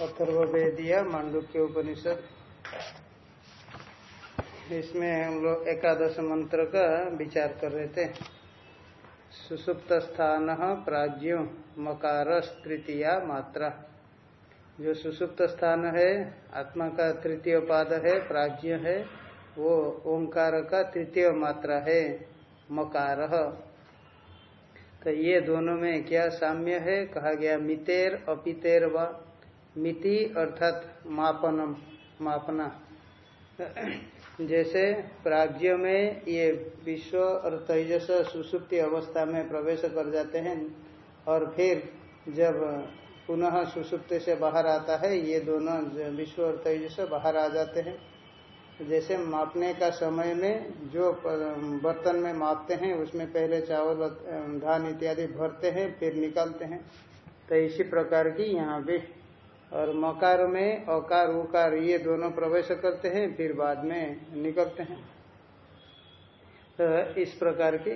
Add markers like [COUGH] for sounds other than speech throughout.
अथर्वेदिया मांडुक्य उपनिषद इसमें हम लोग एकादश मंत्र का विचार कर रहे थे। सुसुप्त स्थान प्राज्यो मकार तृतीया मात्रा। जो सुसुप्त स्थान है, आत्मा का तृतीय पाद है प्राज्य है, वो ओंकार का तृतीय मात्रा है, मकार। तो ये दोनों में क्या साम्य है? कहा गया मितेर, अपितेर व। मिति अर्थात मापनम, मापना। जैसे प्राज्य में ये विश्व और तेजस सुसुप्ति अवस्था में प्रवेश कर जाते हैं और फिर जब पुनः सुसुप्ति से बाहर आता है, ये दोनों विश्व और तेजस बाहर आ जाते हैं। जैसे मापने का समय में जो बर्तन में मापते हैं, उसमें पहले चावल धान इत्यादि भरते हैं, फिर निकालते हैं। तो इसी प्रकार की यहाँ भी और मकार में अकार, उकार, ये दोनों प्रवेश करते हैं, फिर बाद में निकलते हैं। तो इस प्रकार की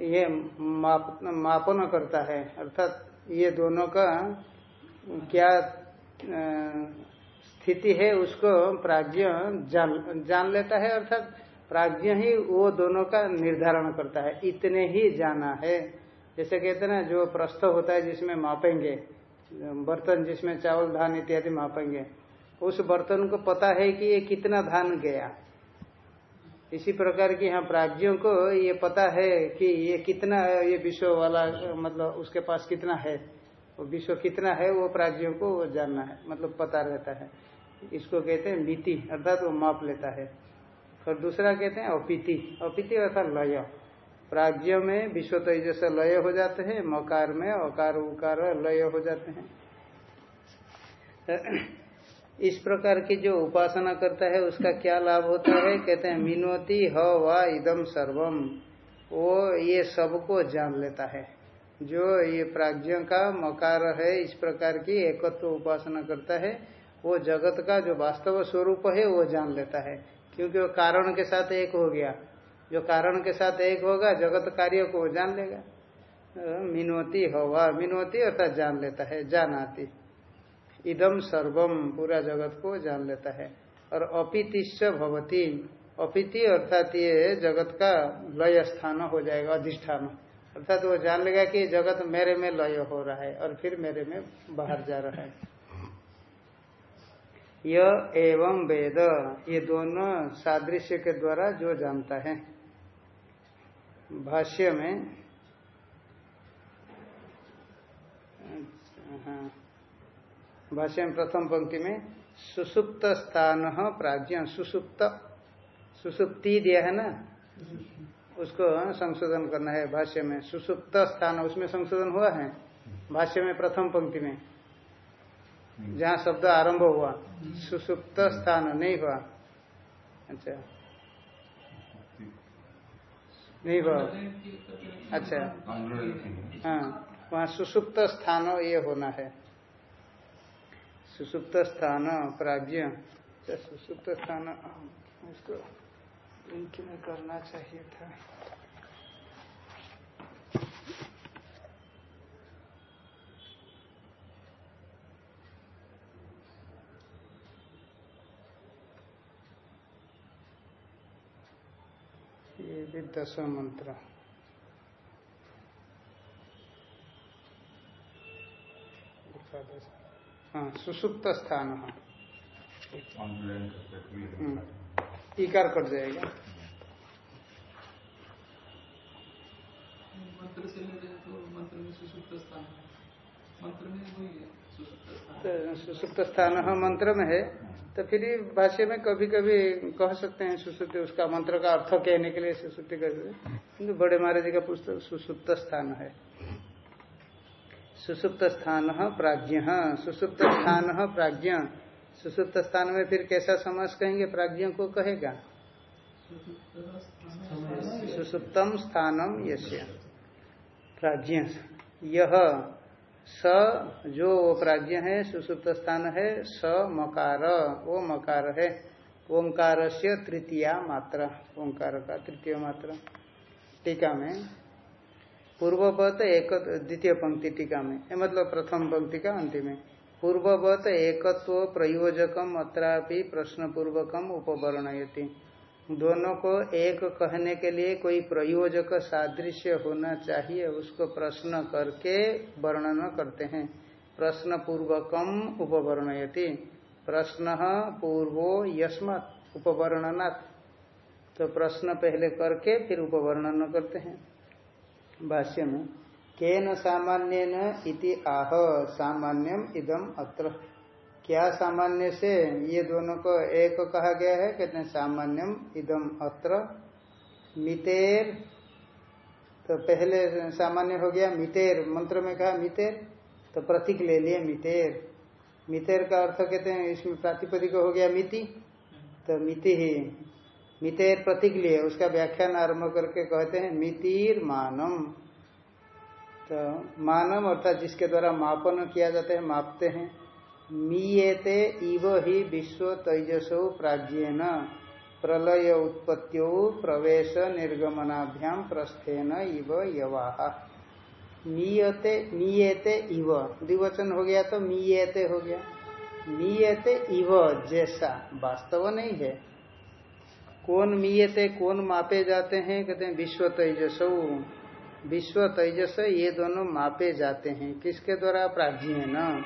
ये माप, मापन करता है। अर्थात ये दोनों का क्या स्थिति है, उसको प्राज्ञ जान जान लेता है। अर्थात प्राज्ञ ही वो दोनों का निर्धारण करता है। इतने ही जाना है। जैसे कहते हैं ना, जो प्रस्थ होता है जिसमें मापेंगे बर्तन जिसमें चावल, धान इत्यादि मापेंगे, उस बर्तन को पता है कि ये कितना धान गया। इसी प्रकार की यहाँ प्राज्यों को ये पता है कि ये कितना, ये विश्व वाला मतलब उसके पास कितना है। वो विश्व कितना है, वो प्राज्यों को वो जानना है मतलब पता रहता है। इसको कहते हैं मिति, अर्थात वो माप लेता है। और दूसरा कहते हैं अपिति। अपिति अर्थात लय। प्राज्य में विश्व तेजस लय हो जाते हैं, मकार में अकार, उकार लय हो जाते हैं। इस प्रकार की जो उपासना करता है, उसका क्या लाभ होता है? कहते हैं, मिनोती ह वा इदम सर्वम वो ये सबको जान लेता है। जो ये प्राज्ञ का मकार है, इस प्रकार की एकत्व उपासना करता है, वो जगत का जो वास्तव स्वरूप है, वो जान लेता है। क्योंकि वो कारण के साथ एक हो गया। जो कारण के साथ एक होगा, जगत कार्य को जान लेगा। मिनोती हवा, मिनोती अर्थात जान लेता है, जानाती। इदम सर्वम पूरा जगत को जान लेता है। और अपितिश्च भवती। अपिति अर्थात ये जगत का लय स्थान हो जाएगा, अधिष्ठान। अर्थात वो जान लेगा कि जगत मेरे में लय हो रहा है और फिर मेरे में बाहर जा रहा है। यह एवं वेद, ये दोनों सादृश्य के द्वारा जो जानता है। भाष्य में हाँ भाष्य में प्रथम पंक्ति में, सुसुप्त स्थान प्राज्ञ, सुसुप्त, सुसुप्ति दिया है ना? उसको संशोधन करना है भाष्य में। सुसुप्त स्थान, उसमें संशोधन हुआ है? भाष्य में प्रथम पंक्ति में। जहाँ शब्द आरंभ हुआ। सुसुप्त स्थान नहीं हुआ। अच्छा। नहीं बहुत अच्छा। हाँ वहाँ सुसुप्त स्थान ये होना है। सुसुप्त स्थान प्राज्ञ अच्छा सुसुप्त स्थान इसको लिंक में करना चाहिए था। ये दस मंत्र। हाँ सुसुप्त स्थान। ईकार कट जाएगा। मंत्र से तो मंत्र में सुसुप्त स्थान मंत्र में सुसुप्त स्थान। तो सुसुप्त स्थान हाँ मंत्र में है। तो फिर भाष्य में कभी कभी कह सकते हैं सुसुप्ति उसका मंत्र का अर्थ कहने के लिए सुसुप्ति कर किन्तु बड़े महाराज जी का पुस्तक सुसुप्त स्थान है। सुसुप्त स्थान प्राज्ञ सुसुप्त स्थान प्राज्ञ। सुसुप्त स्थान में फिर कैसा समास कहेंगे? प्राज्ञ को कहेगा? सुसुप्तम स्थानम यश्य प्राज्ञ। यह स जो प्राज्ञ है, सुसुप्त स्थान है, स मकार। वो मकार है। ओंकार से तृतीया मात्रा। ओंकार का तृतीय मात्रा। टीका में। पूर्वपद एक द्वितीय पंक्ति टीका में। मतलब प्रथम पंक्ति का अंतिम में। पूर्ववत एकत्व प्रयोजकम अत्रापि प्रश्न पूर्वकम उपवर्णयति। दोनों को एक कहने के लिए कोई प्रयोजक सादृश्य होना चाहिए, उसको प्रश्न करके वर्णन करते हैं। प्रश्न पूर्वकम उपवर्णयति। प्रश्न पूर्वो यस्मत उपवर्णनात्। तो प्रश्न पहले करके फिर उपवर्णन करते हैं। भाष्य में, केन सामान्य इति आह, सामान्यम इदम अत्र। क्या सामान्य से ये दोनों को एक कहा गया है? कहते हैं सामान्यम इदम अत्र मितेर। तो पहले सामान्य हो गया मितेर। मंत्र में कहा मितेर तो प्रतीक ले लिए मितेर। मितेर का अर्थ कहते हैं इसमें प्रातिपदिक हो गया मिति। तो मिति ही, मितेर प्रतीक लिए, उसका व्याख्यान आरंभ करके कहते हैं मितिर मानम। तो मानम अर्थात जिसके द्वारा मापन किया जाता है, मापते हैं। मीयते इव ही विश्व तेजसो प्राज्यन प्रलय उत्पत्तियो प्रवेश निर्गमनाभ्याम प्रस्थेन इव यवाहा मीयते मीयते इव। द्विवचन हो गया तो मीयते हो गया। मीयते इव जैसा। वास्तव नहीं है। कौन मीयते, कौन मापे जाते हैं? कहते हैं विश्व तेजसो विश्व तेजस ये दोनों मापे जाते हैं। किसके द्वारा? प्राज्ञ न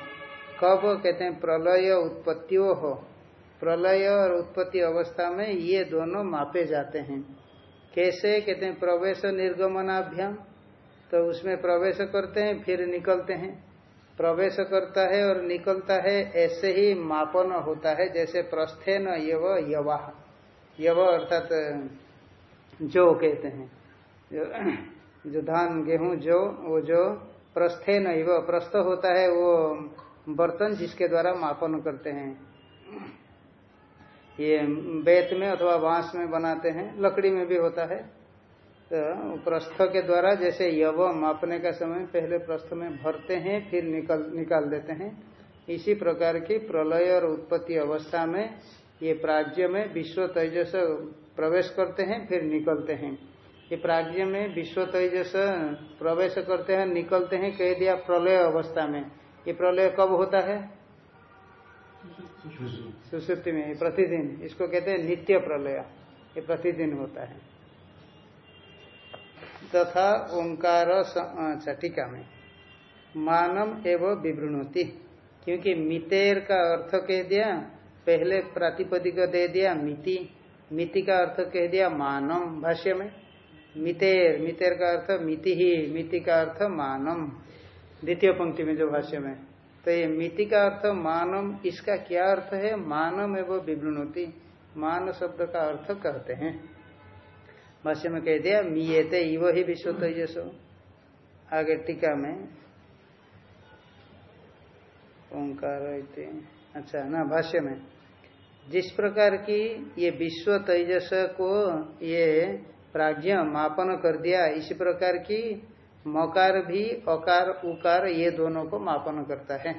कब कहते हैं प्रलय उत्पत्तियों हो। प्रलय और उत्पत्ति अवस्था में ये दोनों मापे जाते हैं। कैसे? कहते हैं प्रवेश निर्गमनाभ्याम। तो उसमें प्रवेश करते हैं फिर निकलते हैं। प्रवेश करता है और निकलता है ऐसे ही मापन होता है जैसे प्रस्थे न यव यवाह। यव अर्थात जो कहते हैं। जो, जो धान गेहूँ जो वो जो प्रस्थे न प्रस्थ होता है वो बर्तन जिसके द्वारा मापन करते हैं। ये बेत में अथवा बाँस में बनाते हैं। लकड़ी में भी होता है। तो प्रस्थ के द्वारा जैसे यव मापने का समय पहले प्रस्थ में भरते हैं, फिर निकल, निकाल देते हैं। इसी प्रकार की प्रलय और उत्पत्ति अवस्था में ये प्राज्य में विश्व तेजस प्रवेश करते हैं, फिर निकलते हैं। ये प्राज्य में विश्व तेजस प्रवेश करते हैं, निकलते हैं, कह दिया प्रलय अवस्था में। ये प्रलय कब होता है? सुसुप्ति में प्रतिदिन। इसको कहते हैं नित्य प्रलय। ये प्रतिदिन होता है। तथा ओंकार अच्छा टीका में। मानम एवं विवृणति। क्योंकि मितेर का अर्थ कह दिया पहले प्रातिपदिक दे दिया मिति। मिति का अर्थ कह दिया मानम भाष्य में। मितेर मितेर का अर्थ मिति ही मिति का अर्थ मानम। द्वितीय पंक्ति में जो भाष्य में तो ये मिति का अर्थ मानम, इसका क्या अर्थ है? मानम एवं विवृणति। मान शब्द का अर्थ कहते हैं। भाष्य में कह दिया, मीयते इव ही विश्व तेजसो आगे टीका में, ओंकार अच्छा ना, भाष्य में, जिस प्रकार की ये विश्व तेजस को ये प्राज्ञ मापन कर दिया, इसी प्रकार की मकार भी, अकार, उकार, ये दोनों को मापन करता है।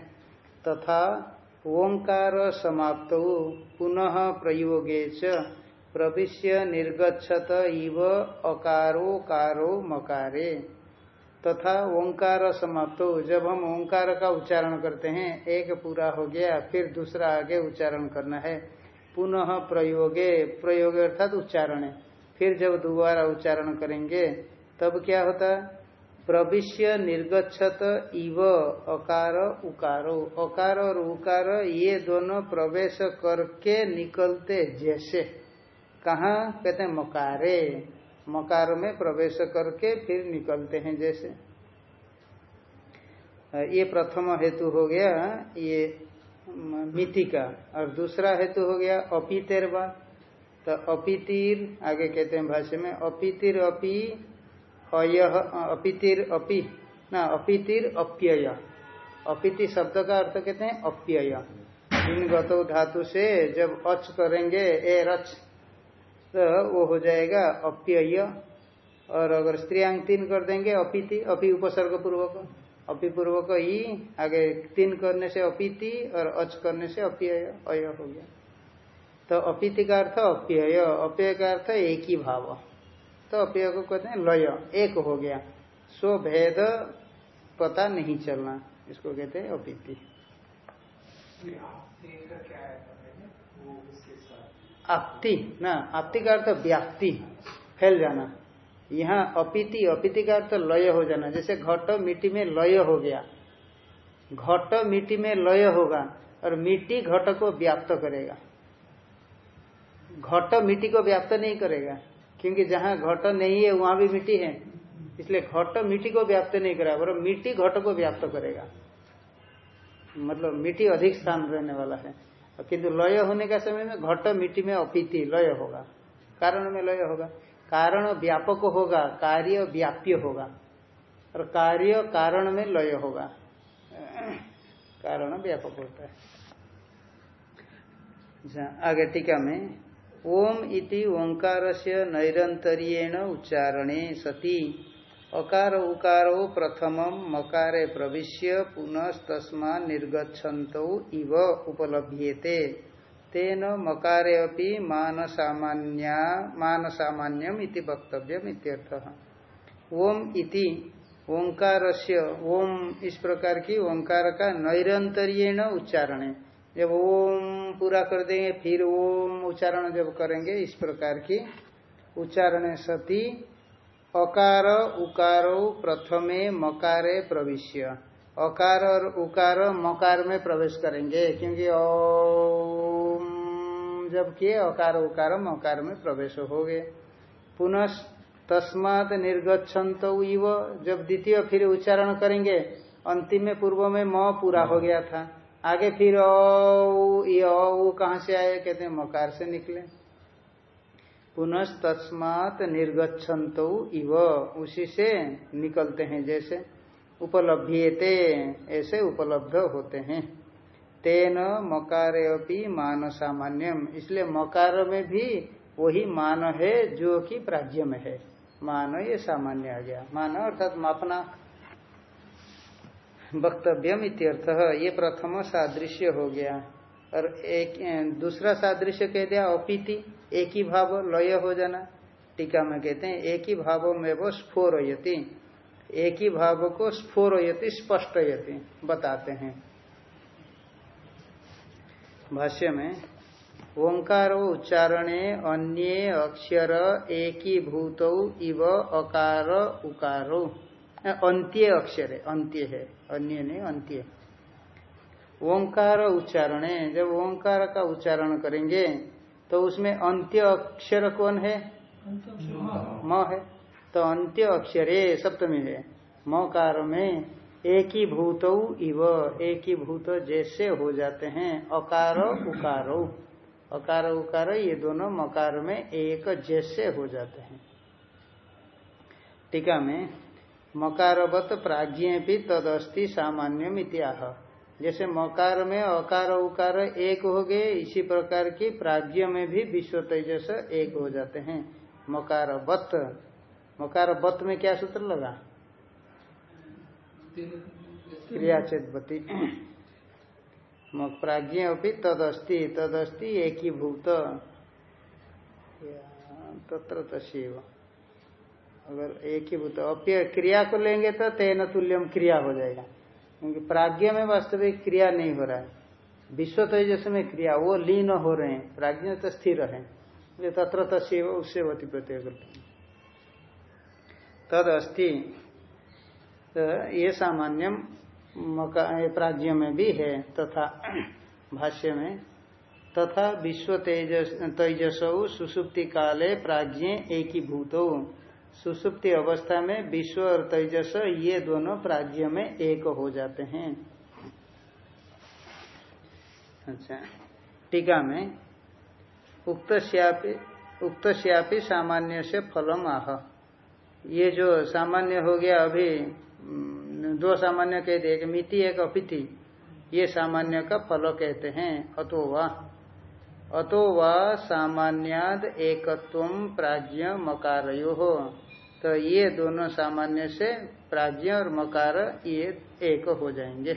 तथा ओंकार समाप्त, पुनः प्रयोगे च, प्रविश्य निर्गछत इव अकारो कारो मकारे। तथा ओंकार समाप्त, जब हम ओंकार का उच्चारण करते हैं, एक पूरा हो गया, फिर दूसरा आगे उच्चारण करना है। पुनः प्रयोगे, प्रयोग अर्थात उच्चारण फिर जब दोबारा उच्चारण करेंगे, तब क्या होता? प्रविश्य निर्गछत इव अकार उकारो। अकार और उकार, ये दोनों प्रवेश करके निकलते जैसे। कहा? कहते हैं मकारे। मकार में प्रवेश करके फिर निकलते हैं जैसे। ये प्रथम हेतु हो गया, ये मिति का और दूसरा हेतु हो गया अपितेरवा। तो अपितिर, आगे कहते हैं भाष्य में, अपितिर अपी अपितिर, अपि। ना, अपितिर, अप्यय। अपिति शब्द का अर्थ कहते हैं अप्यय। इन गतो धातु से जब अच करेंगे, ए रच तो वो हो जाएगा अप्यय। और अगर स्त्रियांग तीन कर देंगे, अपिति, अपि उपसर्ग पूर्वक अपि पूर्वक ई, आगे तीन करने से अपिति और अच करने से अप्यय, अय हो गया। तो अपिति का अर्थ अप्यय अप्यय का अर्थ एक ही भाव। तो अप्यय को कहते हैं लय एक हो गया। सो भेद पता नहीं चलना इसको कहते हैं अपीति आपति ना आपति का अर्थ व्याप्ति फैल जाना। यहाँ अपीति अपीति का अर्थ लय हो जाना। जैसे घट मिट्टी में लय हो गया। घट मिट्टी में लय होगा और मिट्टी घट को व्याप्त करेगा। घट मिट्टी को व्याप्त नहीं करेगा। क्योंकि जहाँ घट नहीं है, वहाँ भी मिट्टी है। इसलिए घट मिट्टी को व्याप्त नहीं करेगा और मिट्टी घट को व्याप्त करेगा। मतलब मिट्टी अधिक स्थान रहने वाला है। किंतु लय होने का समय में घट मिट्टी में अपीति, लय होगा। कारण में लय होगा। कारण व्यापक होगा, कार्य व्याप्य होगा। और कार्य कारण में लय होगा। कारण व्यापक होता है। आगे टीका में ओम इति ओंकार से नैरंतर्येण उच्चारणे सती। अकार उकारो प्रथम मकारे प्रविश्य पुनस्तस्मा निर्गछत इव उपलभ्येते। तेन मकारे अपि मान सामान्या सामान्यम इति वक्तव्यम ओम इति ओंकार ओम इस प्रकार की ओंकार का नैरंतर्येण उच्चारण। जब ओम पूरा कर देंगे, फिर ओम उच्चारण जब करेंगे, इस प्रकार की उच्चारण सती। अकार उकारो प्रथमे मकारे प्रविश्य। अकार और उकार मकार में प्रवेश करेंगे, क्योंकि ओम जब किए, अकार उकार मकार में प्रवेश हो गए पुनः तस्मात निर्गछत इव। जब द्वितीय फिर उच्चारण करेंगे, अंतिम में पूर्व में म पूरा हो गया था। आगे फिर ओ कहाँ से आए? कहते हैं, मकार से निकले। पुनः तस्मात निर्गछत इव। उसी से निकलते हैं, जैसे उपलब्धियते ऐसे उपलब्ध होते हैं। तेन मकारे मान सामान्यम इसलिए मकार में भी वही मान है, जो कि प्राज्य में है। मान ये सामान्य आ गया। मान अर्थात मापना वक्तव्यम इत्यर्थ, ये प्रथम सादृश्य हो गया। और एक दूसरा सादृश्य कह दिया, अपीति, एक ही भाव लय हो जाना। टीका में कहते हैं, एक ही भाव में वो स्फोरयति। एक ही भाव को स्फोरयति, स्पष्टयति, बताते हैं। भाष्य में, ओंकार उच्चारणे अन्य अक्षर एक ही भूत इव अकार उकारो। अंत्य अक्षर है अंत्य है अन्य नहीं अंत्य। ओंकार उच्चारण है जब ओंकार का उच्चारण करेंगे तो उसमें अंत्य अक्षर कौन है? म। है। तो अंत्य अक्षरे सप्तमी है। मकार में एक ही भूत इव एक ही भूत जैसे हो जाते हैं अकार उकार। अकार उकार ये दोनों मकार में एक जैसे हो जाते हैं। टीका में मकारवत प्राज्ञ भी तदस्थि सामान्य इत्याह। जैसे मकार में अकार, उकार एक हो गए, इसी प्रकार की प्राज्ञ में भी विश्व तेजस एक हो जाते हैं। मकार बत मकार बत में क्या सूत्र लगा? क्रियाचेदवती। प्राज्ञ अभी तदस्ति तदस्ति एक ही भूत तत्र तस्व अगर एक ही भूत अप्य क्रिया को लेंगे तो तेन तुल्यम क्रिया हो जाएगा। क्योंकि प्राज्ञ में वास्तविक क्रिया नहीं हो रहा है। विश्व तेजस में क्रिया, वो लीन हो रहे हैं। प्राज्ञ तो स्थिर है। जो तत्र तस्व उससे वती प्रत्यय करते हैं। तद अस्थि तो ये सामान्य प्राज्ञ में भी है तथा [CLEARS THROAT] भाष्य में, तथा विश्व तेजस तेजस सुसुप्ति काले प्राज्ञ एक ही भूतो। सुसुप्ति अवस्था में विश्व और तेजस, ये दोनों प्राज्य में एक हो जाते हैं। अच्छा टीका में, उक्त उक्त श्यापी सामान्य से फलम आह। ये जो सामान्य हो गया अभी दो सामान्य कह दिए मिति, एक अपिति, ये सामान्य का फल कहते हैं, अतो वा। अतो वा सामान्याद एकत्व प्राज्ञ मकारयो। हो तो ये दोनों सामान्य से प्राज्ञ और मकार ये एक हो जाएँगे।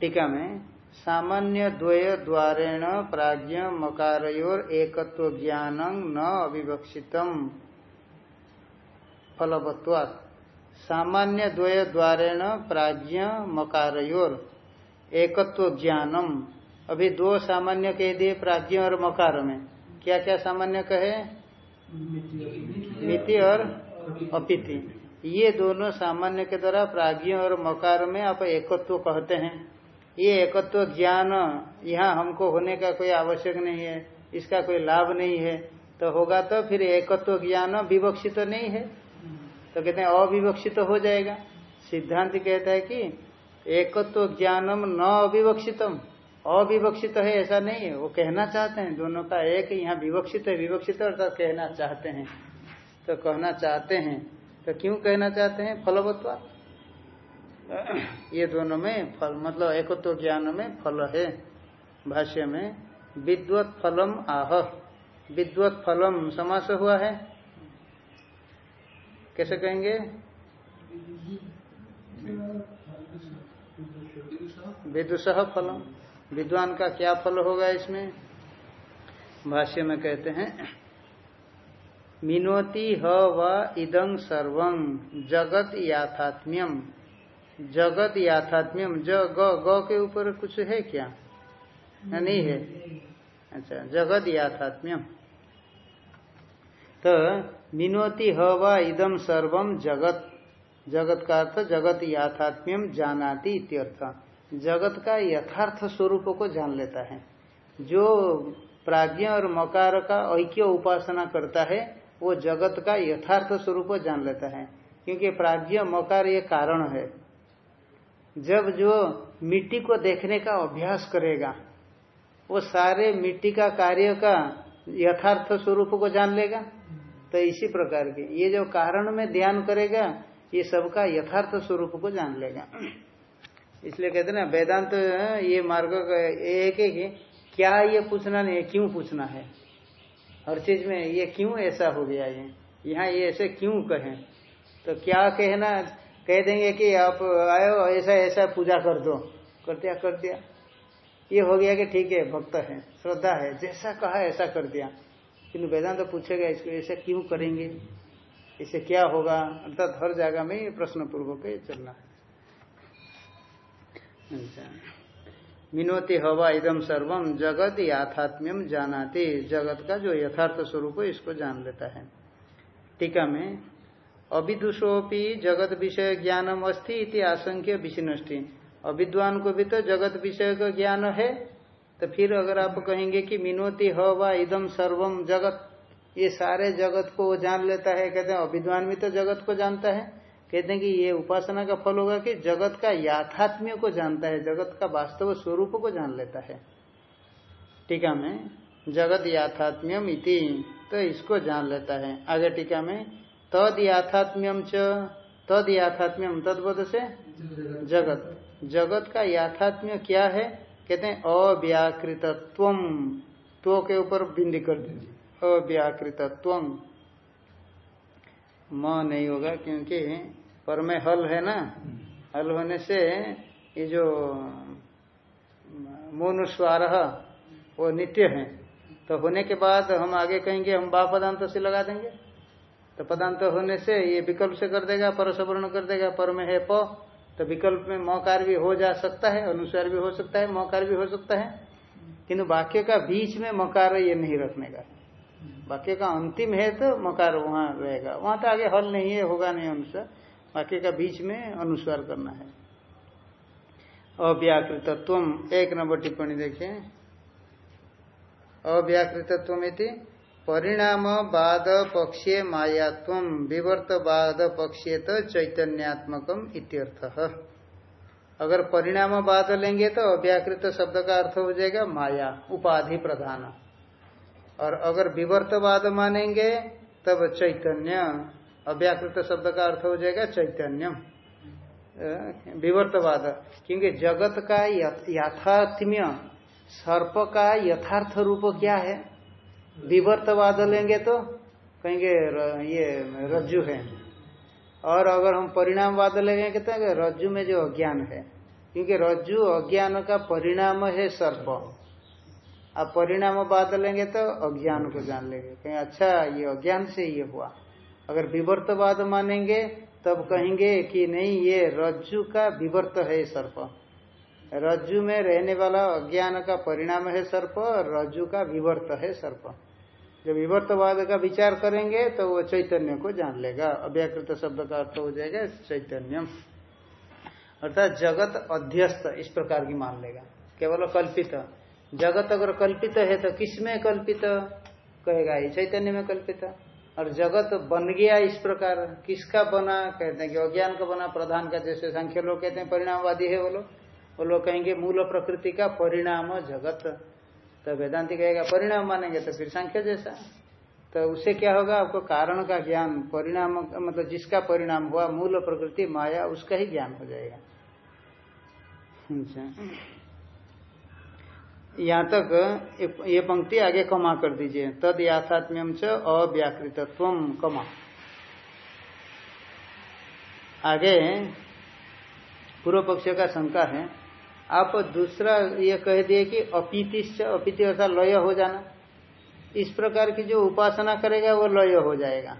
टीका में सामान्य द्वय द्वारेण प्राज्ञ मकारोर एकत्व ज्ञान न अविवक्षितम। फलवत्वात्। सामान्य द्वय द्वारेण प्राज्ञ मकारोर एकत्व ज्ञानम अभी दो सामान्य कह दिए प्राज्ञ और मकार में। क्या क्या सामान्य कहे? मिति और अपिति। ये दोनों सामान्य के द्वारा प्राज्ञ और मकार में आप एकत्व कहते हैं। ये एकत्व ज्ञान, यहाँ हमको होने का कोई आवश्यक नहीं है, इसका कोई लाभ नहीं है। तो होगा तो फिर एकत्व ज्ञान विवक्षित तो नहीं है। तो कहते हैं अविवक्षित तो हो जाएगा। सिद्धांत कहता है कि एकत्व ज्ञानम न अविवक्षितम। अविवक्षित है ऐसा नहीं है। वो कहना चाहते हैं, दोनों का एक यहाँ विवक्षित है, विवक्षित अर्थात कहना चाहते हैं। तो कहना चाहते हैं तो क्यों कहना चाहते हैं? फलवत्वा। ये दोनों में फल मतलब एकत्व ज्ञान में फल है। भाष्य में, विद्वत फलम आह। विद्वत फलम समास हुआ है। कैसे कहेंगे? विदुष फलम। विद्वान का क्या फल होगा इसमें? भाष्य में कहते हैं मिनोति ह व इदं सर्वं। जगत याथात्म्यम जगत याथात्म्यम ज, ग ग के ऊपर कुछ है क्या? नहीं है। अच्छा जगत याथात्म्यम तो मिनोति ह व सर्वम जगत। जगत का अर्थ, जगत याथात्म्यम जानाति इत्यर्थ। जगत का यथार्थ स्वरूप को जान लेता है। जो प्राज्ञ और मकार का ऐक्य उपासना करता है वो जगत का यथार्थ स्वरूप जान लेता है, क्योंकि प्राज्ञ मकार ये कारण है। जब जो मिट्टी को देखने का अभ्यास करेगा, वो सारे मिट्टी का कार्य का यथार्थ स्वरूप को जान लेगा। तो इसी प्रकार के, ये जो कारण में ध्यान करेगा, ये सबका यथार्थ स्वरूप को जान लेगा। इसलिए कहते ना, वेदांत तो ये मार्ग का एक एक क्या ये पूछना नहीं है, क्यों पूछना है? हर चीज़ में ये क्यों ऐसा हो गया ये? यहाँ ये ऐसे क्यों कहें? तो क्या कहना, कह देंगे कि आप आयो, ऐसा ऐसा पूजा कर दो। कर दिया कर दिया। ये हो गया कि ठीक है, भक्त है, श्रद्धा है, जैसा कहा ऐसा कर दिया। किन्तु वेदांत तो पूछेगा, इसको ऐसा क्यों करेंगे? इसे क्या होगा? अर्थात हर जगह में प्रश्न पूर्वक चलना है। अच्छा। मिनोति हवा इदम सर्वम जगत याथात्म्यम जानाति। जगत का जो यथार्थ स्वरूप है, इसको जान लेता है। टीका में अविदुषोपि जगत विषय ज्ञानम अस्थि इति आशंक्य विशिनष्टि अविद्वान को भी तो जगत विषय का ज्ञान है। तो फिर अगर आप कहेंगे कि मिनोति हवा इदम सर्वम जगत, ये सारे जगत को जान लेता है, कहते हैं अविद्वान भी तो जगत को जानता है। कहते हैं कि ये उपासना का फल होगा कि जगत का याथात्म्य को जानता है, जगत का वास्तव स्वरूप को जान लेता है। टीका में, जगत याथात्म्यम इति तो इसको जान लेता है। आगे टीका में, तद याथात्म्यम च, तद याथात्म्यम तदबोध से जगत। जगत का याथात्म्य क्या है? कहते हैं, अव्याकृतत्व। तो के ऊपर बिंदी कर दीजिए। अव्याकृतत्व। म नहीं होगा क्योंकि पर में हल है ना। हल होने से ये जो मोनुस्वार वो नित्य है। तो होने के बाद हम आगे कहेंगे, हम बा पदांत से लगा देंगे। तो पदांत होने से ये विकल्प से कर देगा, पर सवर्ण कर देगा, पर में है प। तो विकल्प में मौकार भी हो जा सकता है अनुसार भी हो सकता है, मौकार भी हो सकता है। किंतु वाक्य का बीच में मकार ये नहीं रखने का। वाक्य का अंतिम है तो मकार वहाँ रहेगा। वहाँ तो आगे हल नहीं है, होगा नहीं अनुसार वाक्य का बीच में अनुस्वार करना है। अव्याकृतत्व एक नंबर टिप्पणी देखिए अव्याकृतत्व परिणाम बाद पक्षे मायात्व विवर्त बाद पक्षे तो चैतन्यात्मकम इत्यर्थ। अगर परिणाम बाद लेंगे तो अव्याकृत शब्द का अर्थ हो जाएगा माया, उपाधि प्रधान। और अगर विवर्तवाद मानेंगे, तब चैतन्य। अव्याकृत शब्द का अर्थ हो जाएगा चैतन्यम विवर्तवाद। क्योंकि जगत का यथात्म्य, सर्प का यथार्थ रूप क्या है? विवर्तवाद लेंगे तो कहेंगे ये रज्जु है। और अगर हम परिणामवाद लेंगे तो रज्जु में जो अज्ञान है। क्योंकि रज्जु अज्ञान का परिणाम है सर्प। आप परिणाम बाद लेंगे तो अज्ञान को जान लेंगे। कहें अच्छा ये अज्ञान से ये हुआ। अगर विवर्तवाद मानेंगे, तब कहेंगे कि नहीं, ये रज्जु का विवर्त है सर्प। रज्जु में रहने वाला अज्ञान का परिणाम है सर्प रज्जु का विवर्त है सर्प। जब विवर्तवाद का विचार करेंगे तो वो चैतन्य को जान लेगा। अव्याकृत शब्द का अर्थ हो जाएगा चैतन्य अर्थात जगत अध्यस्त इस प्रकार की मान लेगा। केवल कल्पित। जगत अगर कल्पित है तो किसमें कल्पित? कहेगा, ये चैतन्य में कल्पित और जगत बन गया इस प्रकार। किसका बना? कहते हैं कि अज्ञान का बना, प्रधान का। जैसे संख्या लोग कहते हैं, परिणामवादी है वो लोग। वो लोग कहेंगे, मूल प्रकृति का परिणाम जगत। तो वेदांति कहेगा, परिणाम मानेंगे तो फिर संख्या जैसा। तो उससे क्या होगा? आपको कारण का ज्ञान, परिणाम मतलब जिसका परिणाम हुआ, मूल प्रकृति, माया, उसका ही ज्ञान हो जाएगा। अच्छा। यहाँ तक ये पंक्ति आगे कमा कर दीजिए। तद याथात्म्यम च अव्याकृतत्व कमा। आगे पूर्व पक्ष का शंका है। आप दूसरा ये कह दिए कि अपीतिश्च, अपीति अर्थात लय हो जाना। इस प्रकार की जो उपासना करेगा वो लय हो जाएगा।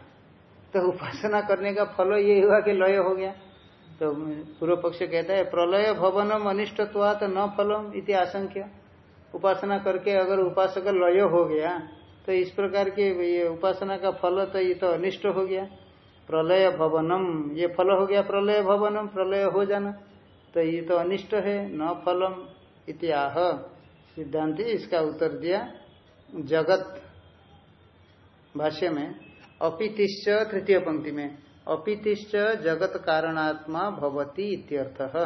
तो उपासना करने का फल ये हुआ कि लय हो गया। तो पूर्व पक्ष कहता है, प्रलय भवनम अनिष्टत्वात न फलम इति आशंक्य। उपासना करके अगर उपासक लय हो गया तो इस प्रकार के ये उपासना का फल तो ये तो अनिष्ट हो गया। प्रलय भवनम, ये फल हो गया प्रलय भवनम, प्रलय हो जाना। तो ये तो अनिष्ट है, न फलम इत्याह। सिद्धांति इसका उत्तर दिया। जगत भाष्य में, अपितिश्च तृतीय पंक्ति में, अपितिश्च जगत कारणात्मा भवती इत्यर्थः।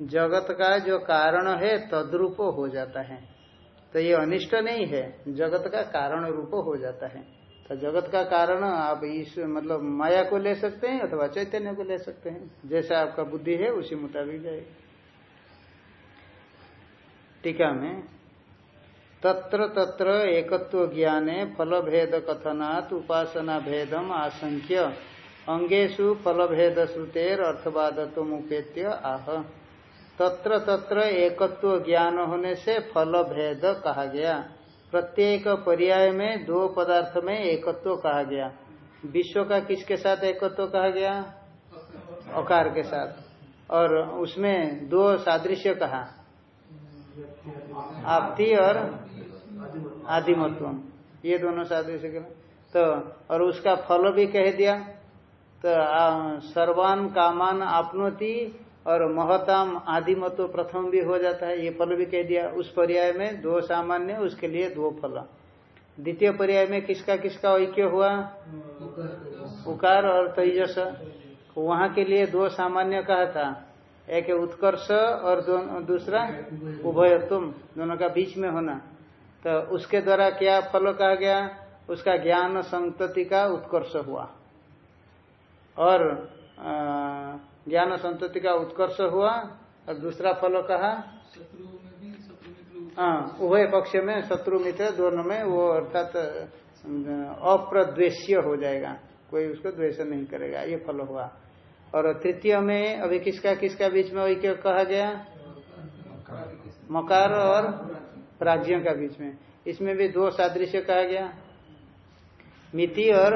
जगत का जो कारण है तद्रूप हो जाता है। तो ये अनिष्ट नहीं है, जगत का कारण रूप हो जाता है। तो जगत का कारण आप इस मतलब माया को ले सकते हैं अथवा चैतन्य को ले सकते हैं। जैसा आपका बुद्धि है, उसी मुताबिक जाए टीका में, तत्र तत्र एकत्व ज्ञाने फल भेद कथनात् उपासना भेदम आशंक्य अंगेशु फल भेद श्रुतेर अर्थवादत्व मुपेत्य आह। तत्र तत्र एकत्व ज्ञान होने से फल भेद कहा गया। प्रत्येक पर्याय में दो पदार्थ में एकत्व कहा गया। विश्व का किसके साथ एकत्व कहा गया? अकार के साथ। और उसमें दो सादृश्य कहा। आपती और आदिमत्व। ये दोनों सादृश्य के तो और उसका फल भी कह दिया। तो सर्वान कामान आपनोती और महताम आदि मत प्रथम भी हो जाता है, ये फल भी कह दिया। उस पर्याय में दो सामान्य, उसके लिए दो फल। द्वितीय पर्याय में किसका किसका ऐक्य हुआ? उकार और तेजस। वहाँ के लिए दो सामान्य कहा था। एक उत्कर्ष और दूसरा उभय तुम दोनों का बीच में होना। तो उसके द्वारा क्या फल कहा गया? उसका ज्ञान संतति का उत्कर्ष हुआ। और ज्ञान संतति का उत्कर्ष हुआ और दूसरा फल कहा? हाँ उभय पक्ष में शत्रु मित्र दोनों में वो अर्थात अप्रद्वेश्य हो जाएगा। कोई उसको द्वेष नहीं करेगा ये फल हुआ। और तृतीय में अभी किसका किसका बीच में वही कहा गया? मकार और प्राज्यों का बीच में। इसमें भी दो सादृश्य कहा गया। मिति और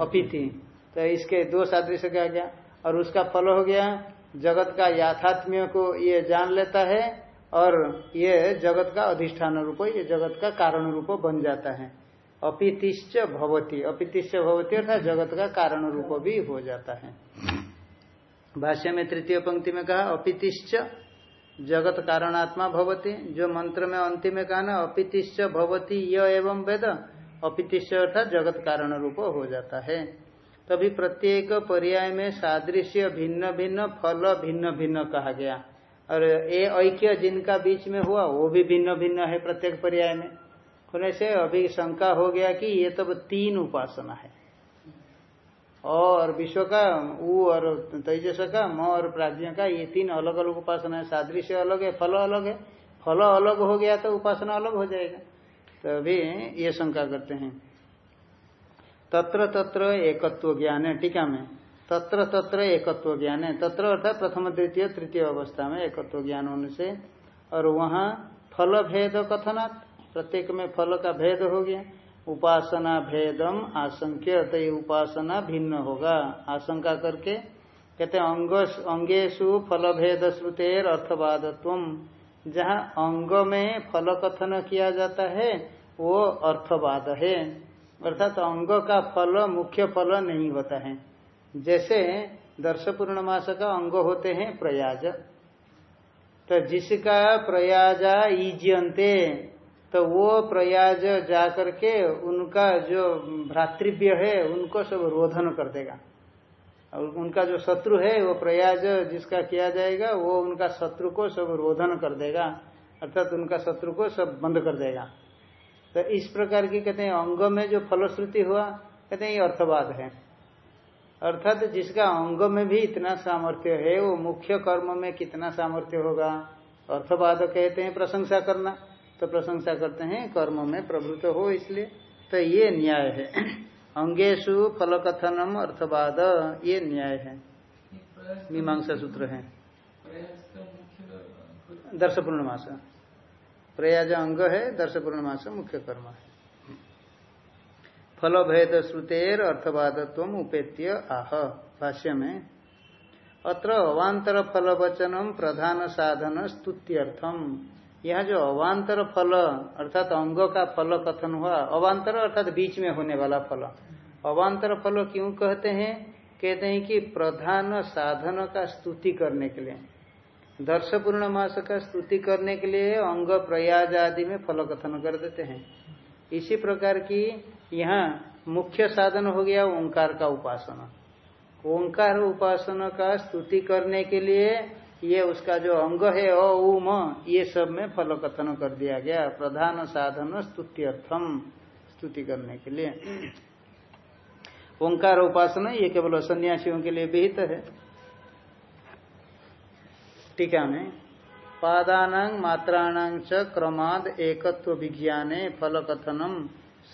अपिति। तो इसके दो सादृश्य कहा गया। और उसका फल हो गया। जगत का याथात्म्य को ये जान लेता है और ये जगत का अधिष्ठान रूप, ये जगत का कारण रूप बन जाता है। अपितिश्च भवती। अपितिश्च भवती अर्थात जगत का कारण रूप भी हो जाता है। भाष्य में तृतीय पंक्ति में कहा, अपितिश्च जगत कारणात्मा भवती। जो मंत्र में अंतिम में कहा ना, अपितिश्च भवती य एवं वेद। अपितिश्च अर्थात जगत कारण रूप हो जाता है। तभी प्रत्येक पर्याय में सादृश्य भिन्न भिन्न, फल भिन्न भिन्न कहा गया। और ये ऐक्य जिनका बीच में हुआ, वो भी भिन्न भिन्न है प्रत्येक पर्याय में। होने से अभी शंका हो गया कि ये तब तीन उपासना है। और विश्व का, ऊ और तेजस का, म और प्राज्ञ का, ये तीन अलग अलग उपासना है। सादृश्य अलग है, फल अलग है। फल अलग हो गया तो उपासना अलग हो जाएगा। तो अभी ये शंका करते हैं। तत्र तत्र एकत्व ज्ञान है टीका में तत्र तत्र एकत्व ज्ञान है। तत्र अर्थात प्रथम, द्वितीय, तृतीय अवस्था में एकत्व ज्ञान होने से, और वहाँ फल भेद कथनात्, प्रत्येक में फल का भेद हो गया। उपासना भेदम आशंक्य तो ये उपासना भिन्न होगा। आशंका करके कहते अंग अंगेशु फल भेद श्रुतेर अर्थवादत्व जहाँ अंग में फल कथन किया जाता है, वो अर्थवाद है। अर्थात तो अंग का फल, मुख्य फल नहीं होता है। जैसे दर्श पूर्णमास का अंग होते हैं प्रयाज। तो जिसका प्रयाजा ईजयंते तो वो प्रयाज जा करके उनका जो भ्रातृव्य है, उनको सब रोधन कर देगा। और उनका जो शत्रु है, वो प्रयाज जिसका किया जाएगा, वो उनका शत्रु को सब रोधन कर देगा। अर्थात उनका शत्रु को सब बंद कर देगा। तो इस प्रकार की कहते हैं अंग में जो फलश्रुति हुआ कहते हैं ये अर्थवाद है। अर्थात तो जिसका अंग में भी इतना सामर्थ्य है वो मुख्य कर्म में कितना सामर्थ्य होगा? अर्थवाद कहते हैं प्रशंसा करना। तो प्रशंसा करते हैं कर्म में प्रभुत्व हो इसलिए। तो ये न्याय है। अंगेशु फल कथनम अर्थवाद ये न्याय है। मीमांसा सूत्र है। दर्श पूर्णमास प्रयाज अंग है दर्श पूर्णमास मुख्य कर्म है। फल भेद श्रुतेर अर्थवादत्व उपेत्य आह, भाष्य में। अत्र अवांतर फल वचनम प्रधान साधन स्तुत्यर्थम यह जो अवांतर फल, अर्थात अंग का फल कथन हुआ अवांतर अर्थात बीच में होने वाला फल। अवांतर फल क्यों कहते हैं? कहते हैं कि प्रधान साधन का स्तुति करने के लिए। दर्श पूर्णमास का स्तुति करने के लिए अंग, प्रयाज आदि में फल कथन कर देते हैं। इसी प्रकार की यहाँ मुख्य साधन हो गया ओंकार का उपासना। ओंकार उपासना का स्तुति करने के लिए ये उसका जो अंग है, अ उम ये सब में फल कथन कर दिया गया। प्रधान साधन स्तुत्यर्थम स्तुति करने के लिए। ओंकार उपासना ये केवल सन्यासियों के लिए विहित है। टीका में पादान मात्राण क्रमाद एकत्व विज्ञाने फल कथनम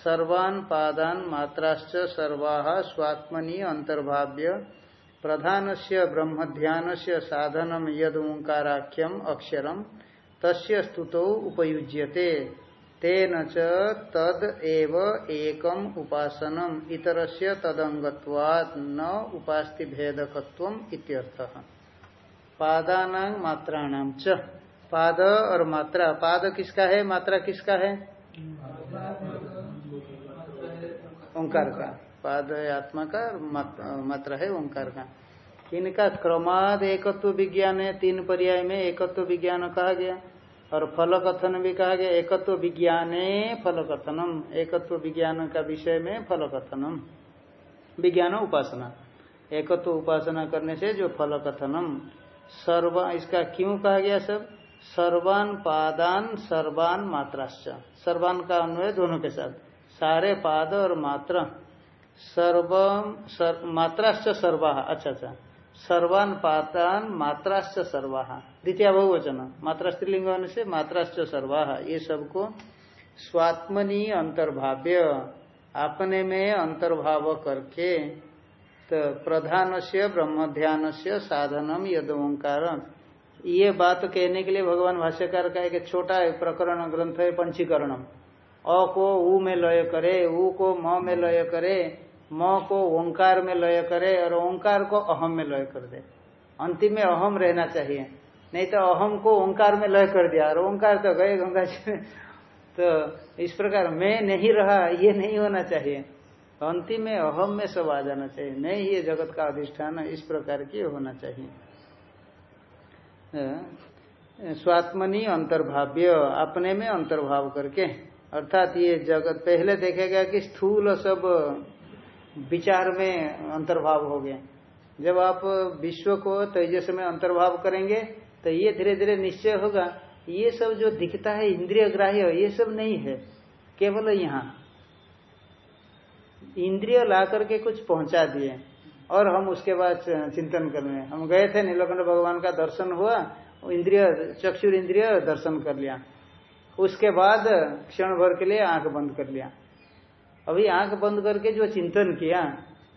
सर्वान पादान मात्राश्च सर्वा स्वात्मनि अंतर्भाव्य प्रधान से ब्रह्म ध्यान से साधनम यद ओंकाराख्यम अक्षरम। तस्य स्तुतो उपयुज्यते। तेन च तद एव एकम उपासनम। इतरस्य तदंगत्वात् न उपास्ति भेदकत्वम इत्यर्थः। पादान मात्राणाम च। पाद और मात्रा। पाद किसका है? मात्रा किसका है? ओंकार का। पाद आत्मा का मात्रा है ओंकार का। इनका क्रमाद एकत्व विज्ञान है। तीन पर्याय में एकत्व विज्ञान कहा गया। और फल कथन भी कहा गया। एकत्व विज्ञाने फल कथनम। एकत्व विज्ञान का विषय में फल कथनम। विज्ञान उपासना। एकत्व उपासना करने से जो फल कथनम। सर्व इसका क्यों कहा गया सब? सर्वान पादान सर्वान मात्राश्च। सर्वान का अन्वय दोनों के साथ। सारे पाद और मात्रा। सर्व सर, मात्राश्च सर्वा। अच्छा अच्छा। सर्वान पादान मात्राश्च सर्वा। द्वितीय बहुवचन मात्रा स्त्रीलिंग होने से मात्राश्च सर्वा। ये सबको स्वात्मनी अंतर्भाव्य। अपने में अंतर्भाव करके तो प्रधान से ब्रह्म ध्यान से साधनम यद ओंकार ये बात कहने के लिए भगवान भाष्यकार का एक छोटा प्रकरण ग्रंथ है पंचीकरणम। अ को उ में लय करे, उ को म में लय करे, म को ओंकार में लय करे और ओंकार को अहम में लय कर दे। अंतिम में अहम रहना चाहिए। नहीं तो अहम को ओंकार में लय कर दिया और ओंकार तो गए गंगा जी तो इस प्रकार मैं नहीं रहा, ये नहीं होना चाहिए। अंतिम में अहम में सब आ जाना चाहिए। नहीं, ये जगत का अधिष्ठान इस प्रकार की होना चाहिए। स्वात्मनी अंतर्भाव्य, अपने में अंतर्भाव करके। अर्थात ये जगत पहले देखेगा कि स्थूल सब विचार में अंतर्भाव हो गए। जब आप विश्व को तेजस में अंतर्भाव करेंगे तो ये धीरे धीरे निश्चय होगा। ये सब जो दिखता है इंद्रिय ग्राह्य ये सब नहीं है। केवल यहाँ। इंद्रिय ला करके कुछ पहुँचा दिए और हम उसके बाद चिंतन कर रहे हम गए थे, नीलकंठ भगवान का दर्शन हुआ, इंद्रिय, चक्षुर इंद्रिय दर्शन कर लिया। उसके बाद क्षण भर के लिए आँख बंद कर लिया। अभी आँख बंद करके जो चिंतन किया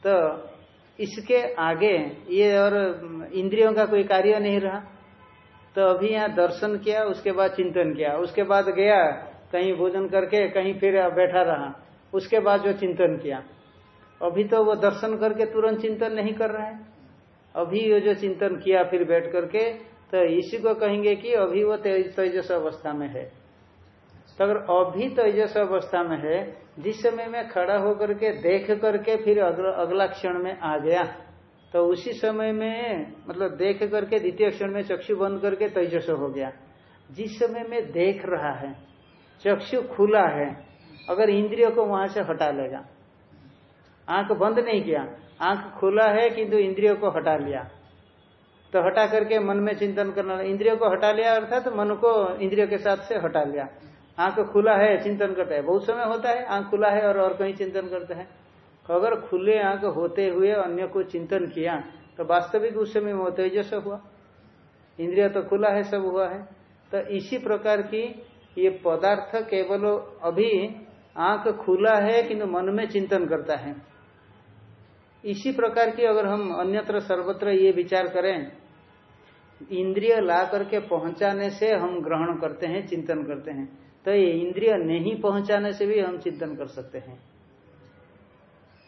तो इसके आगे ये और इंद्रियों का कोई कार्य नहीं रहा। तो अभी यहाँ दर्शन किया, उसके बाद चिंतन किया। उसके बाद गया, कहीं भोजन करके कहीं फिर बैठा रहा। उसके बाद जो चिंतन किया। अभी तो वो दर्शन करके तुरंत चिंतन नहीं कर रहे है। अभी ये जो चिंतन किया फिर बैठ करके तो इसी को कहेंगे कि अभी वो तेजस अवस्था में है। तो अगर अभी तेजस अवस्था में है, जिस समय में खड़ा होकर के देख करके फिर अगला क्षण में आ गया तो उसी समय में मतलब देख करके द्वितीय क्षण में चक्षु बंद करके तेजस हो गया। जिस समय में देख रहा है, चक्षु खुला है अगर इंद्रियों को वहाँ से हटा लेगा आँख बंद नहीं किया। आँख खुला है किंतु इंद्रियों को हटा लिया। तो हटा करके मन में चिंतन करना, इंद्रियों को हटा लिया अर्थात तो मन को इंद्रियों के साथ से हटा लिया। आँख खुला है, चिंतन करता है। बहुत समय होता है, आँख खुला है और और कहीं चिंतन करता है। तो अगर खुले आँख होते हुए अन्य को चिंतन किया तो वास्तविक उस समय वो तेजस हुआ। इंद्रिय तो खुला है, सब हुआ है। तो इसी प्रकार की ये पदार्थ केवल अभी आँख खुला है किंतु मन में चिंतन करता है। इसी प्रकार की अगर हम अन्यत्र सर्वत्र ये विचार करें, इंद्रिय ला करके पहुँचाने से हम ग्रहण करते हैं, चिंतन करते हैं। तो ये इंद्रिय नहीं पहुँचाने से भी हम चिंतन कर सकते हैं।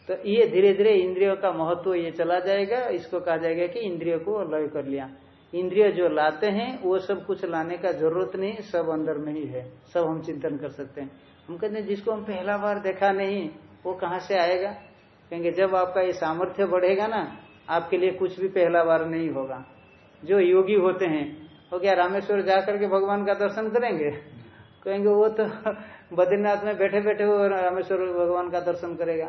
तो ये धीरे धीरे इंद्रियों का महत्व ये चला जाएगा। इसको कहा जाएगा कि इंद्रियों को लय कर लिया। इंद्रिय जो लाते हैं, वो सब कुछ लाने का ज़रूरत नहीं, सब अंदर में ही है। सब हम चिंतन कर सकते हैं। हम कहते हैं, जिसको हम पहला बार देखा नहीं, वो कहाँ से आएगा? कहेंगे, जब आपका ये सामर्थ्य बढ़ेगा ना, आपके लिए कुछ भी पहला बार नहीं होगा। जो योगी होते हैं वो क्या रामेश्वर जा करके भगवान का दर्शन करेंगे। कहेंगे, वो तो बद्रीनाथ में बैठे बैठे वो रामेश्वर भगवान का दर्शन करेगा।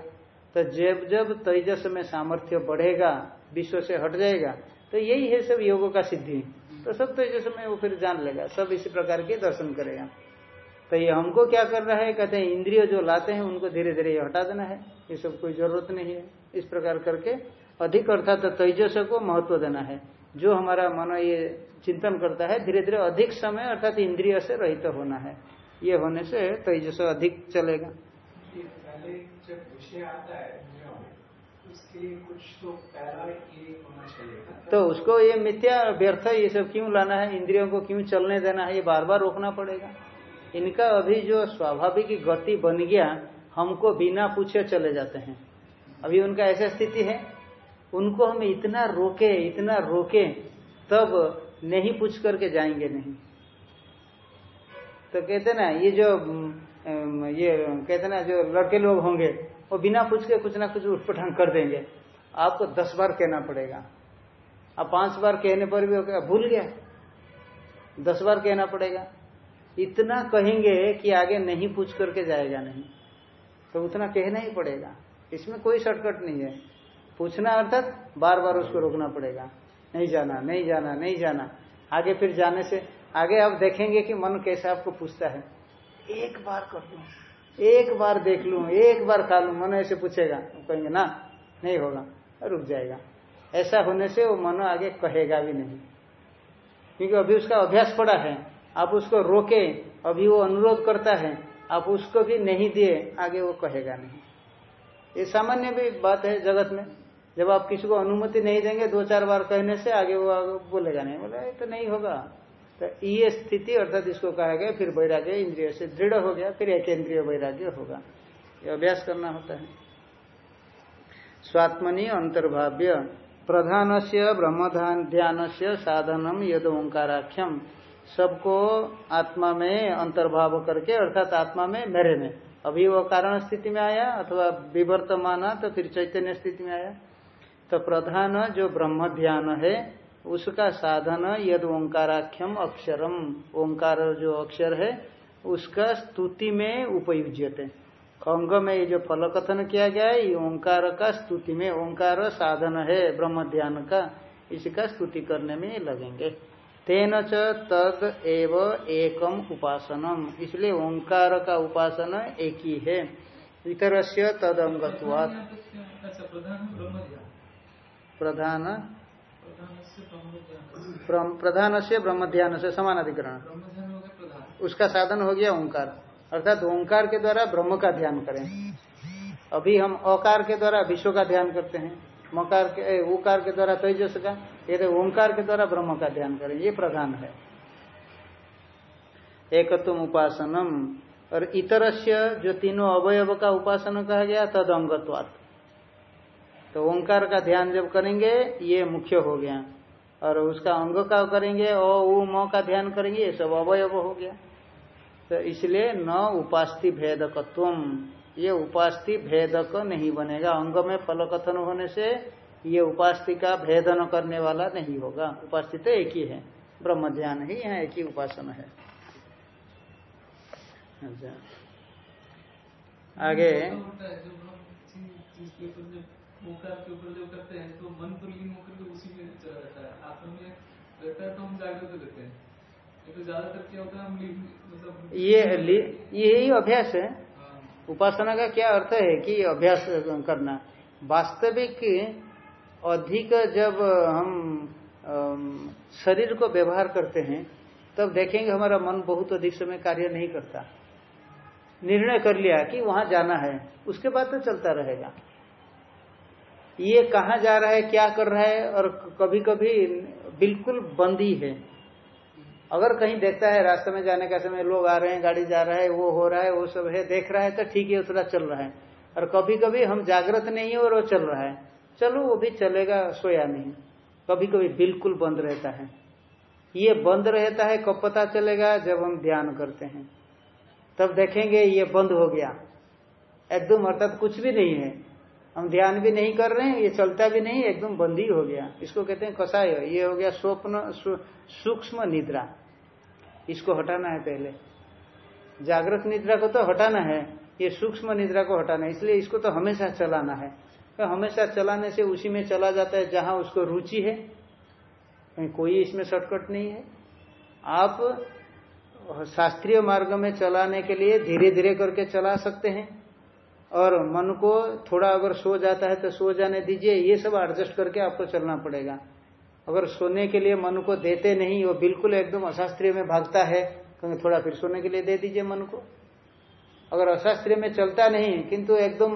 तो जब जब तेजस में सामर्थ्य बढ़ेगा, विश्व से हट जाएगा तो यही है सब योगों का सिद्धि। तो सब तेजस में वो फिर जान लेगा, सब इसी प्रकार के दर्शन करेगा। तो ये हमको क्या कर रहा है? कहते हैं इंद्रिय जो लाते हैं उनको धीरे धीरे ये हटा देना है। ये सब कोई ज़रूरत नहीं है। इस प्रकार करके अधिक अर्थात तो तेजस को महत्व देना है। जो हमारा मन ये चिंतन करता है धीरे धीरे अधिक समय अर्थात इंद्रिय से रहित तो होना है। ये होने से तेजस अधिक चलेगा। तो तो उसको ये मिथ्या व्यर्थ ये सब क्यों लाना है? इंद्रियों को क्यों चलने देना है? ये बार बार रोकना पड़ेगा। इनका अभी जो स्वाभाविक गति बन गया, हमको बिना पूछे चले जाते हैं। अभी उनका ऐसा स्थिति है, उनको हम इतना रोके इतना रोके, तब नहीं पूछ करके जाएँगे नहीं। तो कहते ना, ये जो ये कहते ना, जो लड़के लोग होंगे, वो बिना पूछ के कुछ ना कुछ उठपटांग कर देंगे। आपको दस बार कहना पड़ेगा। अब पाँच बार कहने पर भी हो गया भूल गया? दस बार कहना पड़ेगा। इतना कहेंगे कि आगे नहीं पूछ करके जाएगा नहीं। तो उतना कहना ही पड़ेगा। इसमें कोई शॉर्टकट नहीं है। पूछना अर्थात बार बार उसको रोकना पड़ेगा। नहीं जाना नहीं जाना नहीं जाना। आगे फिर जाने से आगे आप देखेंगे कि मन कैसे आपको पूछता है। एक बार कर लू। एक बार देख लू एक बार खा लू मन ऐसे पूछेगा। कहेंगे ना नहीं होगा। रुक जाएगा। ऐसा होने से वो मन आगे कहेगा भी नहीं। क्योंकि अभी उसका अभ्यास पड़ा है। आप उसको रोके, अभी वो अनुरोध करता है, आप उसको भी नहीं दिए, आगे वो कहेगा नहीं। ये सामान्य भी बात है जगत में। जब आप किसी को अनुमति नहीं देंगे, दो चार बार कहने से आगे वो आगे बोलेगा नहीं। बोला तो नहीं होगा। तो ये स्थिति अर्थात इसको कहा गया, फिर वैराग्य इंद्रिय से दृढ़ हो गया, फिर एक इंद्रिय वैराग्य होगा। ये अभ्यास करना होता है। स्वात्मनि अंतर्भाव्य प्रधान से ब्रह्म ध्यान से साधनम यद ओंकाराख्यम सबको आत्मा में अंतर्भाव करके, अर्थात आत्मा में, मेरे में। अभी वो कारण स्थिति में आया, अथवा विवर्तमान तो फिर चैतन्य स्थिति में आया। तो प्रधान जो ब्रह्म ध्यान है, उसका साधन यद ओंकाराख्यम अक्षरम। ओंकार जो अक्षर है, उसका स्तुति में उपयुज्यते। अंग में ये जो फल कथन किया गया है, ये ओंकार का स्तुति में, ओंकार साधन है ब्रह्म ध्यान का, इसका स्तुति करने में लगेंगे। तेन च तद एव एकम उपासनम। इसलिए ओंकार का उपासन एक ही है। इतर से तद अंगत्वात् प्रधान? प्रधान से ब्रह्म ध्यान से समान अधिकरण उसका साधन हो गया ओंकार। अर्थात ओंकार के द्वारा ब्रह्म का ध्यान करें। अभी हम अकार के द्वारा विश्व का ध्यान करते हैं। मकार के उकार के द्वारा तेजस का ये तो ओंकार के द्वारा ब्रह्म का ध्यान करें, ये प्रधान है। एकत्व उपासनम, और इतर जो तीनों अवयव का उपासन कहा गया तद अंगत्वात् तो ओंकार का ध्यान जब करेंगे, ये मुख्य हो गया। और उसका अंग का करेंगे ओ उ, म का ध्यान करेंगे, ये सब अवयव हो गया। तो इसलिए न उपास्ति भेदकत्व ये उपास्ति भेदक नहीं बनेगा। अंग में फल कथन होने से ये उपास्ति का भेदन करने वाला नहीं होगा। उपास्ति तो एक ही है। ब्रह्म ध्यान ही यहाँ एक ही उपासना है। अच्छा। आगे। तो तो ये तो है मतलब ये यही अभ्यास हाँ, उपासना का क्या अर्थ है कि अभ्यास करना? वास्तविक अधिक जब हम शरीर को व्यवहार करते हैं, तब देखेंगे हमारा मन बहुत अधिक समय कार्य नहीं करता। निर्णय कर लिया कि वहाँ जाना है, उसके बाद तो चलता रहेगा। ये कहाँ जा रहा है, क्या कर रहा है, और कभी कभी बिल्कुल बंद ही है। अगर कहीं देखता है रास्ते में जाने का समय लोग आ रहे हैं, गाड़ी जा रहा है, वो हो रहा है, वो सब है, देख रहा है तो ठीक है थोड़ा चल रहा है। और कभी कभी हम जागृत नहीं है और वो चल रहा है। चलो, वो भी चलेगा, सोया नहीं। कभी कभी बिल्कुल बंद रहता है। ये बंद रहता है, कब पता चलेगा? जब हम ध्यान करते हैं। तब देखेंगे, ये बंद हो गया। एकदम अर्थात कुछ भी नहीं है। हम ध्यान भी नहीं कर रहे हैं, ये चलता भी नहीं, एकदम बंद ही हो गया। इसको कहते हैं कसाय ये हो गया स्वप्न सूक्ष्म निद्रा। इसको हटाना है पहले। जागृत निद्रा को तो हटाना है, ये सूक्ष्म निद्रा को हटाना है, इसलिए इसको तो हमेशा चलाना है। तो हमेशा चलाने से उसी में चला जाता है जहाँ उसको रुचि है। कोई इसमें शॉर्टकट नहीं है। आप शास्त्रीय मार्ग में चलाने के लिए धीरे धीरे करके चला सकते हैं। और मन को थोड़ा अगर सो जाता है तो सो जाने दीजिए, ये सब एडजस्ट करके आपको चलना पड़ेगा। अगर सोने के लिए मन को देते नहीं, वो बिल्कुल एकदम अशास्त्रीय में भागता है, कहेंगे थोड़ा फिर सोने के लिए दे दीजिए मन को। अगर अशास्त्रीय में चलता नहीं, किंतु एकदम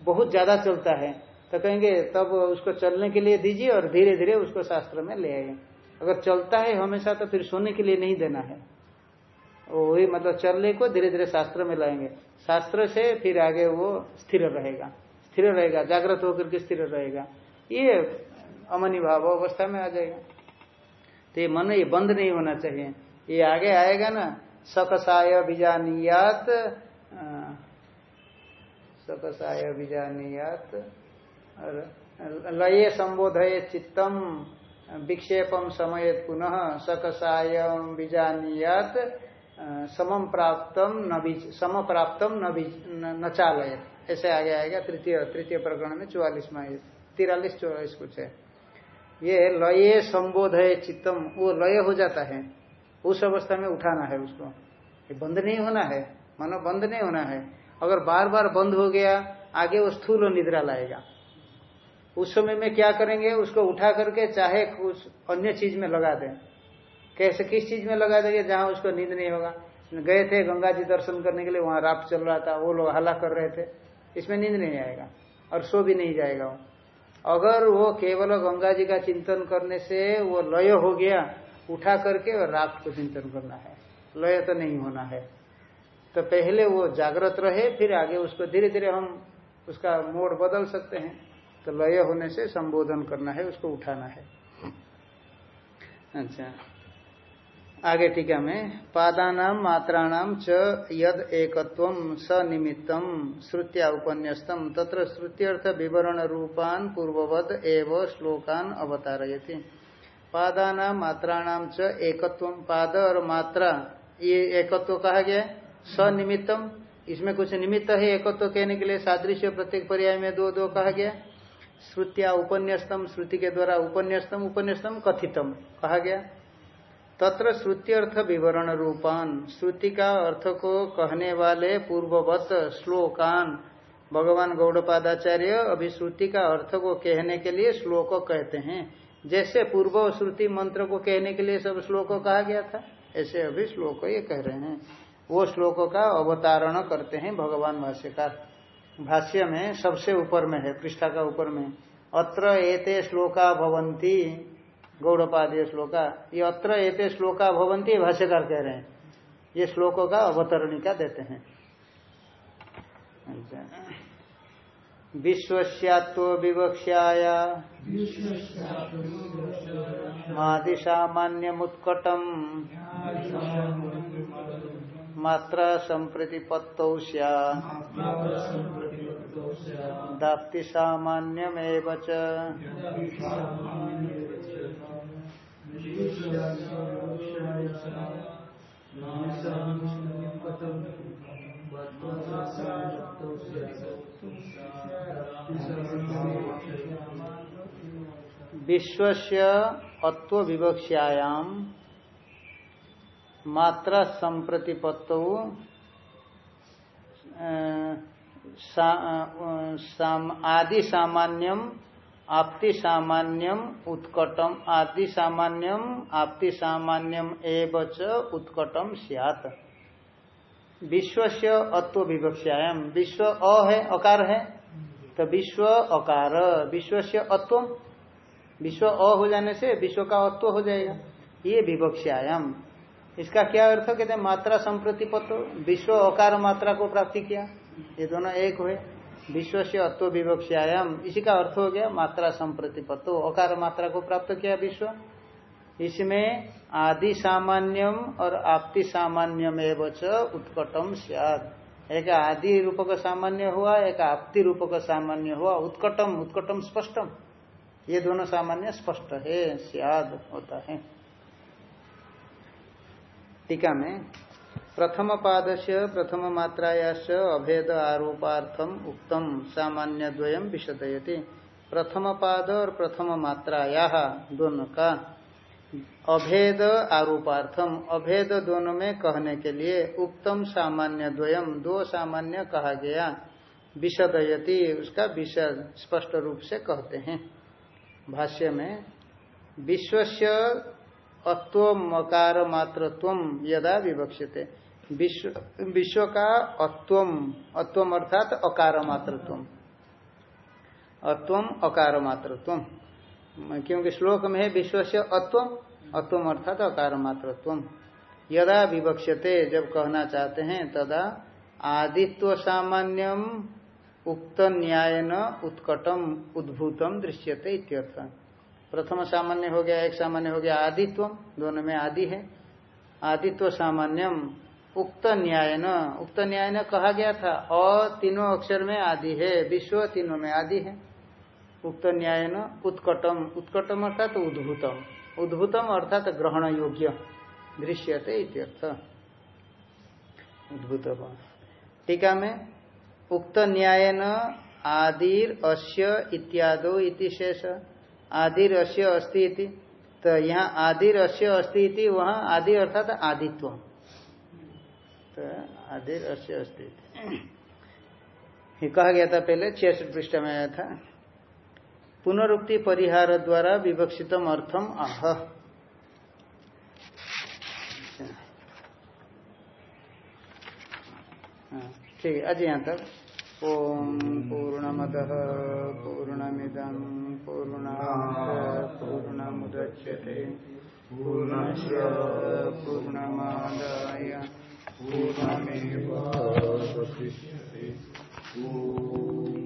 बहुत ज़्यादा चलता है तो कहेंगे तब उसको चलने के लिए दीजिए और धीरे धीरे उसको शास्त्र में ले आए अगर चलता है हमेशा तो फिर सोने के लिए नहीं देना है। वही मतलब चलने को धीरे धीरे शास्त्र में लाएँगे। शास्त्र से फिर आगे वो स्थिर रहेगा। स्थिर रहेगा, जागृत होकर के स्थिर रहेगा। ये अमनी भाव अवस्था में आ जाएगा। तो ये मन ये बंद नहीं होना चाहिए। ये आगे आएगा ना, सकसाय बीजानियात सकसाय बीजानियात और लये संबोधय चित्तम, विक्षेपम समय पुनः सकसाय बीजानियात समम प्राप्तम न सम प्राप्तम न बीज न न चालयत। ऐसे आगे आएगा, तृतीय तृतीय प्रकरण में चौवालीसवा तिरालीस, चौवालीस कुछ है। ये लये संबोधय चित्तम, वो लय हो जाता है। उस अवस्था में उठाना है उसको। ये बंद नहीं होना है, मानो बंद नहीं होना है। अगर बार बार बंद हो गया, आगे वो स्थूल निद्रा लाएगा। उस समय में क्या करेंगे? उसको उठा करके चाहे कुछ अन्य चीज़ में लगा दें। कैसे, किस चीज़ में लगा देंगे? जहाँ उसको नींद नहीं होगा। गए थे गंगा जी दर्शन करने के लिए, वहाँ रात चल रहा था, वो लोग हल्ला कर रहे थे। इसमें नींद नहीं आएगा और सो भी नहीं जाएगा वो। अगर वो केवल गंगा जी का चिंतन करने से वो लय हो गया, उठा करके और रात को चिंतन करना है। लय तो नहीं होना है। तो पहले वो जागृत रहे, फिर आगे उसको धीरे धीरे हम उसका मोड बदल सकते हैं। तो लय होने से संबोधन करना है, उसको उठाना है। अच्छा। आगे टीका में पादानाम मात्राणाम च यद एकत्व सनिमित्तम श्रुत्या उपन्यस्तम। तत्र श्रुत्यर्थ विवरण रूपान पूर्ववद एव श्लोकान अवतारयति। पादानाम मात्राणाम च एकत्व पाद और मात्रा, ये एकत्व कहा गया सनिमित्तम इसमें कुछ निमित्त है एकत्व कहने के लिए सादृश्य प्रत्येक पर्याय में दो दो कहा गया श्रुत्या उपन्यस्तम, श्रुति के द्वारा उपन्यस्तम उपन्यस्तम कथितम कहा गया तत्र श्रुति अर्थ विवरण रूपान श्रुति का अर्थ को कहने वाले पूर्ववत श्लोकान। भगवान गौड़पादाचार्य अभी श्रुति का अर्थ को कहने के लिए श्लोक कहते हैं। जैसे पूर्व श्रुति मंत्र को कहने के लिए सब श्लोक कहा गया था, ऐसे अभी श्लोक ये कह रहे हैं। वो श्लोक का अवतारण करते हैं भगवान भाष्यकार। भाष्य में सबसे ऊपर में है, पृष्ठा का ऊपर में। अत्र एते श्लोका भवंती गौड़पादीय श्लोका। ये अत्र एते श्लोका भवंती भाष्यकार कह रहे हैं। ये श्लोकों का अवतरणिका देते हैं। अच्छा। विश्वस्यात्व विवक्ष्याया। मादिसामान्यमुत्कटम्। मात्रा संप्रतिपत्तौ दाप्ति सामान्यमेव विश्वस्य अत्व विवक्ष्यायाम मात्रा संप्रतिपत्त आदि सामान्यम आपति सामान्यम उत्कटम। आदि सामान्यम आपति सामान्यम एवं उत्कटम सियात। विश्व से अत्व विवक्षायाम विश्व अ है, अकार है। तो विश्व अकार। विश्व से अत्व विश्व अ हो जाने से विश्व का अत्व हो जाएगा। ये विवक्षायाम इसका क्या अर्थ? कहते हैं मात्रा संप्रतिपत्तो विश्व अकार मात्रा को प्राप्ति किया। ये दोनों एक हुए। विश्व से अत्व विवक्षायाम इसी का अर्थ हो गया मात्रा संप्रति संप्रतिपत्तो। अकार मात्रा को प्राप्त किया विश्व। इसमें आदि सामान्यम और आपति सामान्यम एवं उत्कटम सियाद एक आदि रूप का सामान्य हुआ, एक आपति रूप का सामान्य हुआ। उत्कटम उत्कटम स्पष्टम। ये दोनों सामान्य स्पष्ट है सियाद होता है। टीका में प्रथम पाद से प्रथम मात्राया अभेद आरोपार्थम उक्तम सामान्य द्वयम विशदयति। प्रथम पाद और प्रथम मात्राया दोनों का अभेद आरोपार्थम। अभेद दोनों में कहने के लिए उत्तम सामान्य द्वयम दो सामान्य कहा गया। विशदयति, उसका विशद स्पष्ट रूप से कहते हैं। भाष्य में, विश्वस्य अत्वकार मात्रत्व यदा विवक्षते विश्व विश्व का अत्वम अत्वम अर्थात अकार मात्रत्व अत्वम अकार मात्रत्व क्योंकि श्लोक में है विश्व से अत्वम अत्वम अर्थात अकार मात्रत्व यदा विवक्षते जब कहना चाहते हैं, तदा आदित्व सामान्यम उक्त न्याय न उत्कटम, उद्भूतम दृश्यते इत्यर्थ। प्रथम सामान्य हो गया, एक सामान्य हो गया आदित्व दोनों में आदि है। आदित्व सामान्यम उक्त न्याय न। उक्त न्याय न कहा गया था, अ तीनों अक्षर में आदि है, विश्व तीनों में आदि है। उक्त न्याय न उत्कटम। उत्कटम अर्थात उद्भूतम। उद्भूतम अर्थात ग्रहण योग्य। दृश्यते इत्यर्थ। उद्भूत टीका में उक्त न्याय न आदिर अश्य इत्यादो इति शेष। आदिर अश्य अस्ति इति। तो यहाँ आदिर अश्य अस्ति इति, वहाँ आदि अर्थात आदित्व। आदिर अश्य अस्ति। कहा गया था पहले छियासठ पृष्ठ में आया था। पुनरुक्ति परिहार द्वारा विवक्षितम अर्थम आह हाँ, ठीक है आज यहाँ तक। ओम पूर्णमद पूर्णमिदम पूर्ण पूर्णमुदच्यते। पूर्णस्य पूर्णमा पूर्णमेवावशिष्यते ॐ